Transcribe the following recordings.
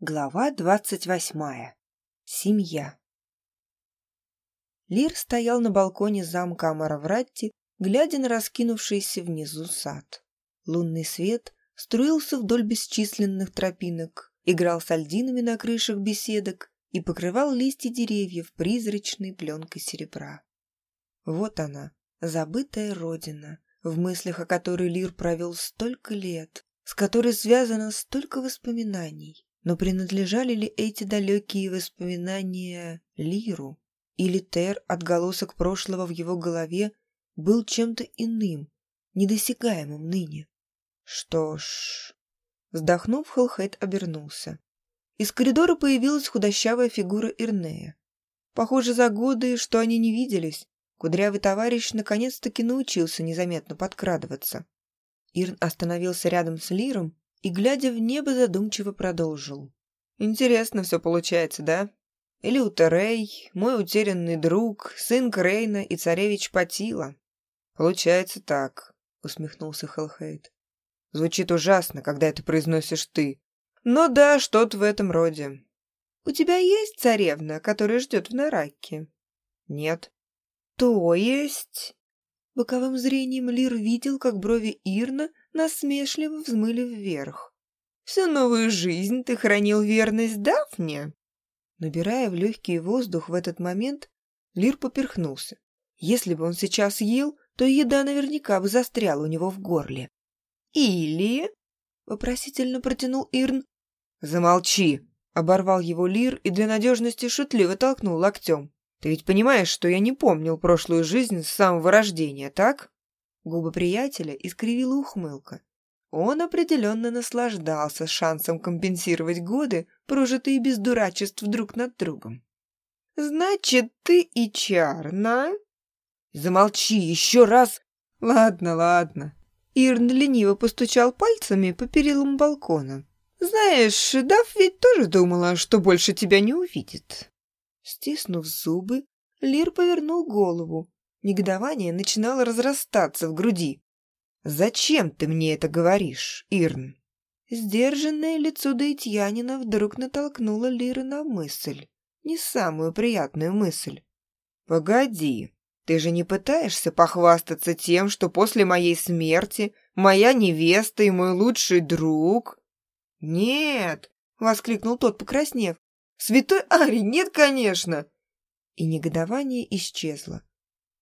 Глава двадцать восьмая. Семья. Лир стоял на балконе замка Амаравратти, глядя на раскинувшийся внизу сад. Лунный свет струился вдоль бесчисленных тропинок, играл с альдинами на крышах беседок и покрывал листья деревьев призрачной пленкой серебра. Вот она, забытая родина, в мыслях о которой Лир провел столько лет, с которой связано столько воспоминаний. Но принадлежали ли эти далекие воспоминания Лиру? Или Тер, отголосок прошлого в его голове, был чем-то иным, недосягаемым ныне? Что ж... Вздохнув, Хелхейт обернулся. Из коридора появилась худощавая фигура Ирнея. Похоже, за годы, что они не виделись, кудрявый товарищ наконец-таки научился незаметно подкрадываться. Ирн остановился рядом с Лиром и, глядя в небо, задумчиво продолжил. «Интересно все получается, да? Или Утерей, мой утерянный друг, сын Крейна и царевич Патила?» «Получается так», — усмехнулся Хелхейт. «Звучит ужасно, когда это произносишь ты. Но да, что-то в этом роде». «У тебя есть царевна, которая ждет в Нараке?» «Нет». «То есть...» Боковым зрением Лир видел, как брови Ирна насмешливо взмыли вверх. «Всю новую жизнь ты хранил верность Дафне?» Набирая в легкий воздух в этот момент, Лир поперхнулся. Если бы он сейчас ел, то еда наверняка бы застряла у него в горле. «Или...» — вопросительно протянул Ирн. «Замолчи!» — оборвал его Лир и для надежности шутливо толкнул локтем. Ты ведь понимаешь, что я не помнил прошлую жизнь с самого рождения, так?» Губы приятеля искривила ухмылка. Он определенно наслаждался шансом компенсировать годы, прожитые без дурачеств друг над другом. «Значит, ты и чарна?» «Замолчи еще раз!» «Ладно, ладно». Ирн лениво постучал пальцами по перилам балкона. «Знаешь, Дав ведь тоже думала, что больше тебя не увидит. Стиснув зубы, Лир повернул голову. Негодование начинало разрастаться в груди. «Зачем ты мне это говоришь, Ирн?» Сдержанное лицо Дейтьянина вдруг натолкнуло Лира на мысль. Не самую приятную мысль. «Погоди, ты же не пытаешься похвастаться тем, что после моей смерти моя невеста и мой лучший друг...» «Нет!» — воскликнул тот, покраснев. Святой Ари, нет, конечно!» И негодование исчезло.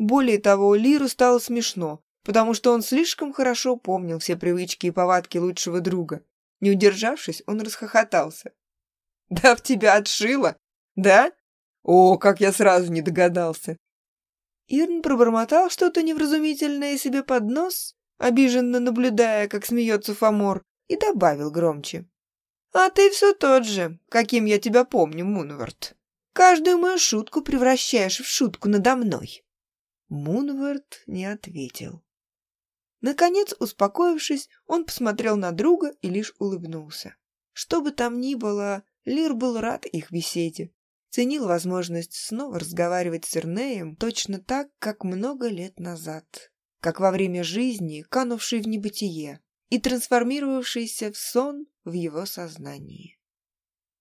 Более того, Лиру стало смешно, потому что он слишком хорошо помнил все привычки и повадки лучшего друга. Не удержавшись, он расхохотался. «Да в тебя отшила? Да? О, как я сразу не догадался!» Ирн пробормотал что-то невразумительное себе под нос, обиженно наблюдая, как смеется Фомор, и добавил громче. «А ты все тот же, каким я тебя помню, Мунвард. Каждую мою шутку превращаешь в шутку надо мной». Мунвард не ответил. Наконец, успокоившись, он посмотрел на друга и лишь улыбнулся. Что бы там ни было, Лир был рад их беседе. Ценил возможность снова разговаривать с Ирнеем точно так, как много лет назад. Как во время жизни, канувшей в небытие и трансформировавшийся в сон в его сознании.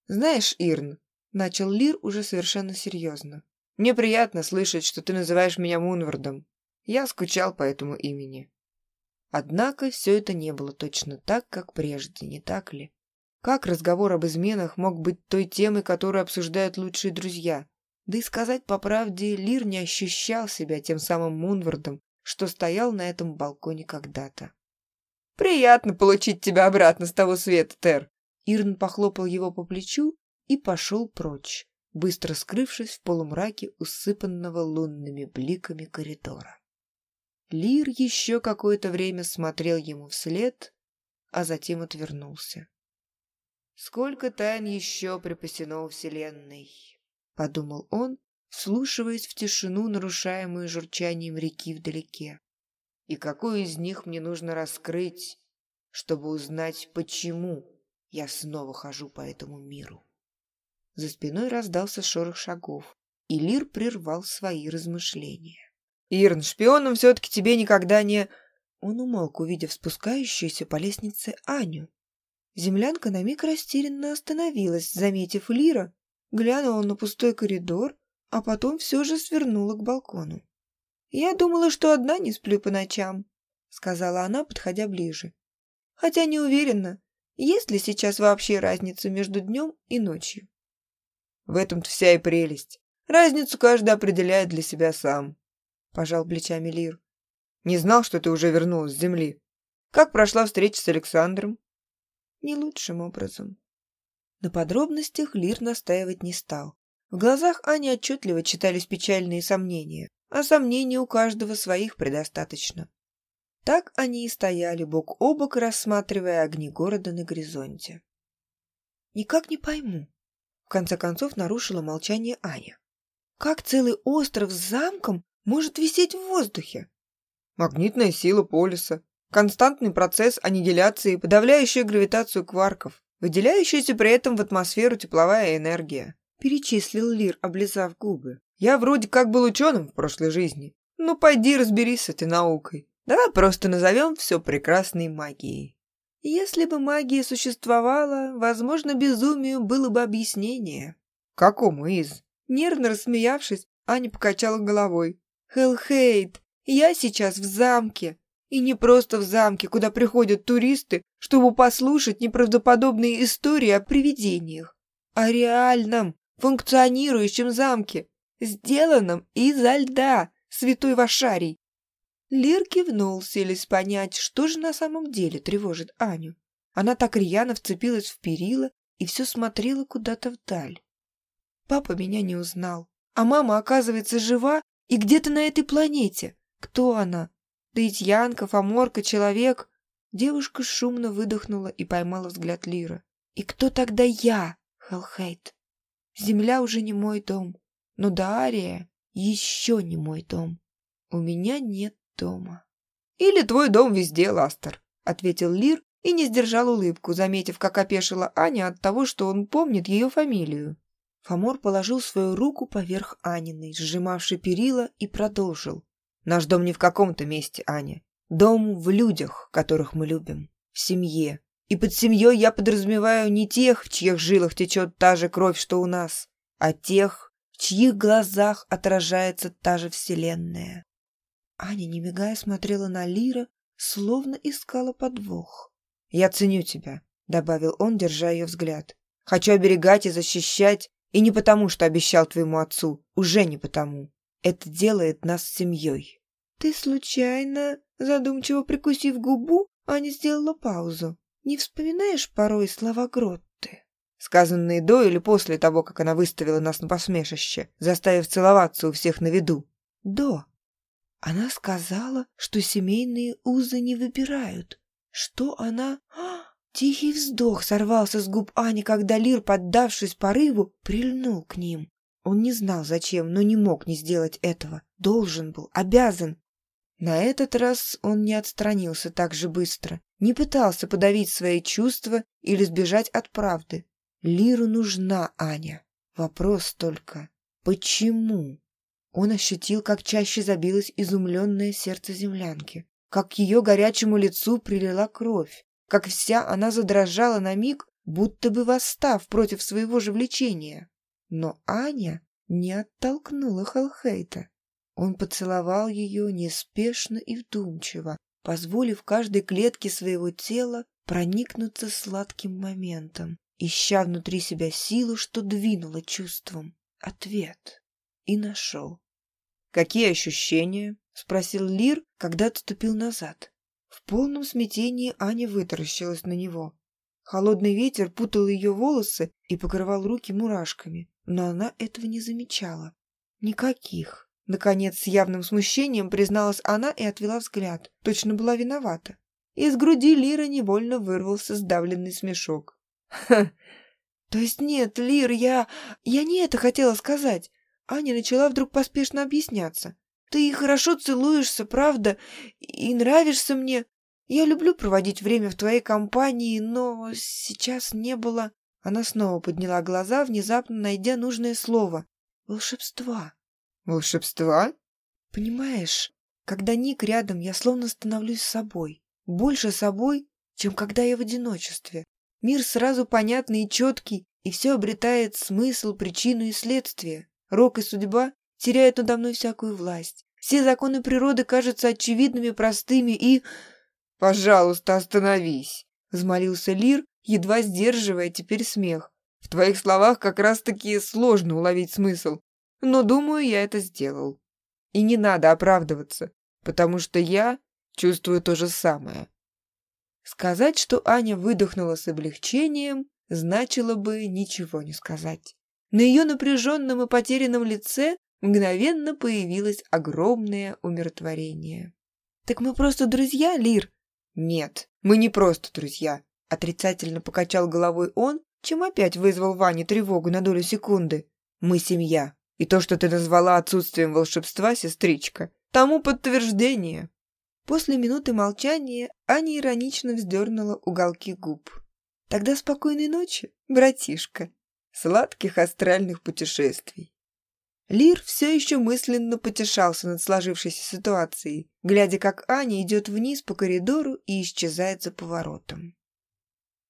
«Знаешь, Ирн», — начал Лир уже совершенно серьезно, «мне приятно слышать, что ты называешь меня Мунвардом. Я скучал по этому имени». Однако все это не было точно так, как прежде, не так ли? Как разговор об изменах мог быть той темой, которую обсуждают лучшие друзья? Да и сказать по правде, Лир не ощущал себя тем самым Мунвардом, что стоял на этом балконе когда-то. Приятно получить тебя обратно с того света, Тер. Ирн похлопал его по плечу и пошел прочь, быстро скрывшись в полумраке усыпанного лунными бликами коридора. Лир еще какое-то время смотрел ему вслед, а затем отвернулся. «Сколько тайн еще припасено Вселенной?» — подумал он, вслушиваясь в тишину, нарушаемую журчанием реки вдалеке и какую из них мне нужно раскрыть, чтобы узнать, почему я снова хожу по этому миру. За спиной раздался шорох шагов, и Лир прервал свои размышления. «Ирн, шпионом все-таки тебе никогда не...» Он умолк, увидев спускающуюся по лестнице Аню. Землянка на миг растерянно остановилась, заметив Лира, глянула на пустой коридор, а потом все же свернула к балкону. «Я думала, что одна не сплю по ночам», — сказала она, подходя ближе. «Хотя не уверена, есть ли сейчас вообще разница между днем и ночью». «В этом-то вся и прелесть. Разницу каждый определяет для себя сам», — пожал плечами Лир. «Не знал, что ты уже вернулась с земли. Как прошла встреча с Александром?» «Не лучшим образом». На подробностях Лир настаивать не стал. В глазах Ани отчетливо читались печальные сомнения, а сомнений у каждого своих предостаточно. Так они и стояли бок о бок, рассматривая огни города на горизонте. «Никак не пойму», — в конце концов нарушила молчание Аня. «Как целый остров с замком может висеть в воздухе?» «Магнитная сила полюса, константный процесс аннигиляции, подавляющая гравитацию кварков, выделяющаяся при этом в атмосферу тепловая энергия перечислил Лир, облизав губы. «Я вроде как был ученым в прошлой жизни. Ну, пойди разберись с этой наукой. Давай просто назовем все прекрасной магией». Если бы магия существовала, возможно, безумию было бы объяснение. «Какому из?» Нервно рассмеявшись, Аня покачала головой. «Хеллхейт, я сейчас в замке. И не просто в замке, куда приходят туристы, чтобы послушать неправдоподобные истории о привидениях, а реальном, функционирующем замке, сделанном изо льда, святой Вашарий. Лир кивнул, селись понять, что же на самом деле тревожит Аню. Она так рьяно вцепилась в перила и все смотрела куда-то вдаль. Папа меня не узнал, а мама, оказывается, жива и где-то на этой планете. Кто она? Таитьянка, Фоморка, человек? Девушка шумно выдохнула и поймала взгляд Лира. И кто тогда я, Хелхейт? Земля уже не мой дом, но Дария еще не мой дом. У меня нет дома. «Или твой дом везде, Ластер», — ответил Лир и не сдержал улыбку, заметив, как опешила Аня от того, что он помнит ее фамилию. Фомор положил свою руку поверх Аниной, сжимавшей перила, и продолжил. «Наш дом не в каком-то месте, Аня. Дом в людях, которых мы любим, в семье, и под семьей я подразумеваю не тех, в чьих жилах течет та же кровь, что у нас, а тех, в чьих глазах отражается та же вселенная. Аня, не мигая, смотрела на Лира, словно искала подвох. «Я ценю тебя», — добавил он, держа ее взгляд. «Хочу оберегать и защищать, и не потому, что обещал твоему отцу, уже не потому. Это делает нас семьей». «Ты случайно, задумчиво прикусив губу, Аня сделала паузу. Не вспоминаешь порой слова Гротты? Сказанные до или после того, как она выставила нас на посмешище, заставив целоваться у всех на виду? До. Она сказала, что семейные узы не выбирают. Что она... А, тихий вздох сорвался с губ Ани, когда Лир, поддавшись порыву, прильнул к ним. Он не знал, зачем, но не мог не сделать этого. Должен был, обязан. На этот раз он не отстранился так же быстро, не пытался подавить свои чувства или сбежать от правды. Лиру нужна Аня. Вопрос только, почему? Он ощутил, как чаще забилось изумленное сердце землянки, как к ее горячему лицу прилила кровь, как вся она задрожала на миг, будто бы восстав против своего же влечения. Но Аня не оттолкнула Халхейта. Он поцеловал ее неспешно и вдумчиво, позволив каждой клетке своего тела проникнуться сладким моментом, ища внутри себя силу, что двинула чувством. Ответ. И нашел. «Какие ощущения?» — спросил Лир, когда отступил назад. В полном смятении Аня вытаращилась на него. Холодный ветер путал ее волосы и покрывал руки мурашками, но она этого не замечала. Никаких. Наконец, с явным смущением призналась она и отвела взгляд. Точно была виновата. Из груди Лира невольно вырвался сдавленный смешок. «Ха! То есть нет, Лир, я... я не это хотела сказать!» Аня начала вдруг поспешно объясняться. «Ты хорошо целуешься, правда, и нравишься мне. Я люблю проводить время в твоей компании, но сейчас не было...» Она снова подняла глаза, внезапно найдя нужное слово. «Волшебства». «Волшебства?» «Понимаешь, когда Ник рядом, я словно становлюсь собой. Больше собой, чем когда я в одиночестве. Мир сразу понятный и четкий, и все обретает смысл, причину и следствие. Рок и судьба теряют надо мной всякую власть. Все законы природы кажутся очевидными, простыми и... «Пожалуйста, остановись!» — взмолился Лир, едва сдерживая теперь смех. «В твоих словах как раз-таки сложно уловить смысл, но, думаю, я это сделал. И не надо оправдываться, потому что я чувствую то же самое». Сказать, что Аня выдохнула с облегчением, значило бы ничего не сказать. На ее напряженном и потерянном лице мгновенно появилось огромное умиротворение. «Так мы просто друзья, Лир?» «Нет, мы не просто друзья», — отрицательно покачал головой он, чем опять вызвал Ване тревогу на долю секунды. «Мы семья, и то, что ты назвала отсутствием волшебства, сестричка, тому подтверждение». После минуты молчания Аня иронично вздернула уголки губ. «Тогда спокойной ночи, братишка. Сладких астральных путешествий». Лир все еще мысленно потешался над сложившейся ситуацией, глядя, как Аня идет вниз по коридору и исчезает за поворотом.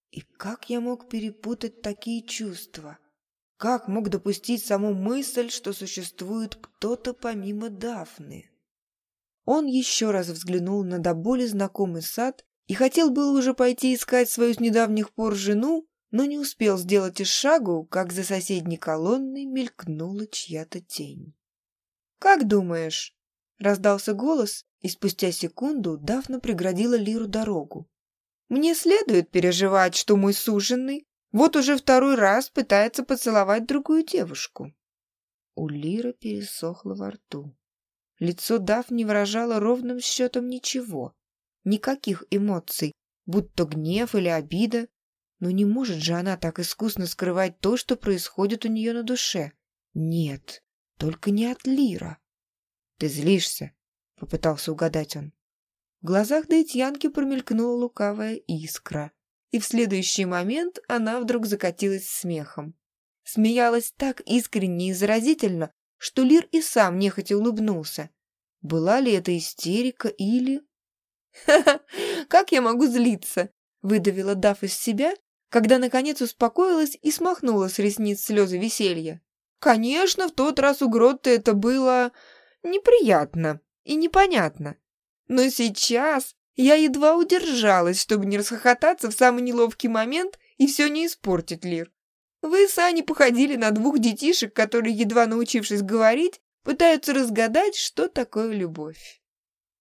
И как я мог перепутать такие чувства? Как мог допустить саму мысль, что существует кто-то помимо Дафны? Он еще раз взглянул на до боли знакомый сад и хотел было уже пойти искать свою с недавних пор жену, но не успел сделать и шагу, как за соседней колонной мелькнула чья-то тень. «Как думаешь?» — раздался голос, и спустя секунду Дафна преградила Лиру дорогу. «Мне следует переживать, что мой суженый вот уже второй раз пытается поцеловать другую девушку». У Лиры пересохло во рту. Лицо Дафни выражало ровным счетом ничего. Никаких эмоций, будь то гнев или обида, но не может же она так искусно скрывать то, что происходит у нее на душе. Нет, только не от Лира. «Ты злишься?» — попытался угадать он. В глазах Дейтьянки промелькнула лукавая искра, и в следующий момент она вдруг закатилась смехом. Смеялась так искренне и заразительно, что Лир и сам нехотя улыбнулся. Была ли это истерика или... «Ха-ха! Как я могу злиться?» — выдавила Даф из себя когда наконец успокоилась и смахнула с ресниц слезы веселья. Конечно, в тот раз у Гротта это было неприятно и непонятно. Но сейчас я едва удержалась, чтобы не расхохотаться в самый неловкий момент и все не испортить, Лир. Вы с Аней походили на двух детишек, которые, едва научившись говорить, пытаются разгадать, что такое любовь.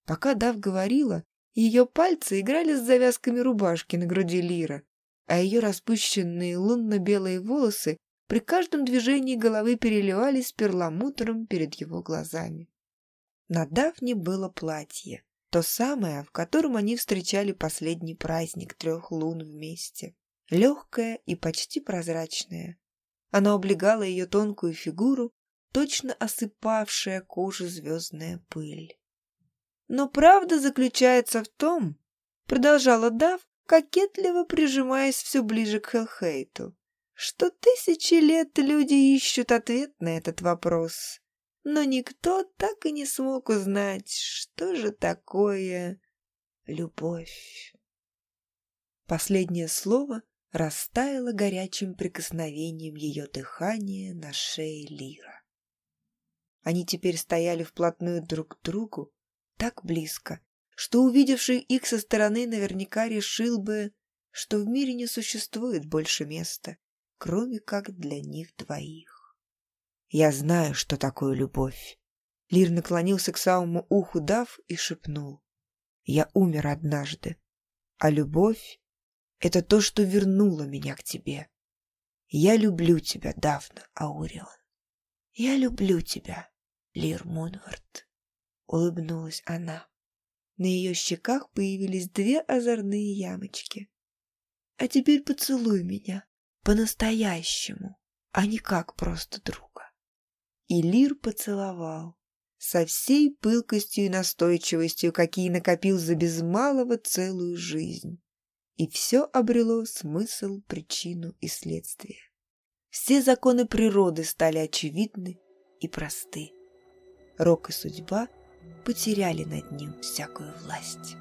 Пока Дав говорила, ее пальцы играли с завязками рубашки на груди Лира, а ее распущенные лунно-белые волосы при каждом движении головы переливались перламутром перед его глазами. На Дафне было платье, то самое, в котором они встречали последний праздник трех лун вместе. Легкое и почти прозрачное. Оно облегало ее тонкую фигуру, точно осыпавшая кожу звездная пыль. Но правда заключается в том, продолжала Дав, кокетливо прижимаясь все ближе к Хелхейту, что тысячи лет люди ищут ответ на этот вопрос, но никто так и не смог узнать, что же такое любовь. Последнее слово растаяло горячим прикосновением ее дыхания на шее Лира. Они теперь стояли вплотную друг к другу, так близко, что увидевший их со стороны наверняка решил бы, что в мире не существует больше места, кроме как для них двоих. «Я знаю, что такое любовь». Лир наклонился к самому уху Дав и шепнул. «Я умер однажды, а любовь — это то, что вернуло меня к тебе. Я люблю тебя, Дафна Аурион. Я люблю тебя, Лир Мунвард», — улыбнулась она. На ее щеках появились две озорные ямочки. «А теперь поцелуй меня по-настоящему, а не как просто друга». И Лир поцеловал со всей пылкостью и настойчивостью, какие накопил за без малого целую жизнь. И все обрело смысл, причину и следствие. Все законы природы стали очевидны и просты. Рок и судьба потеряли над ним всякую власть.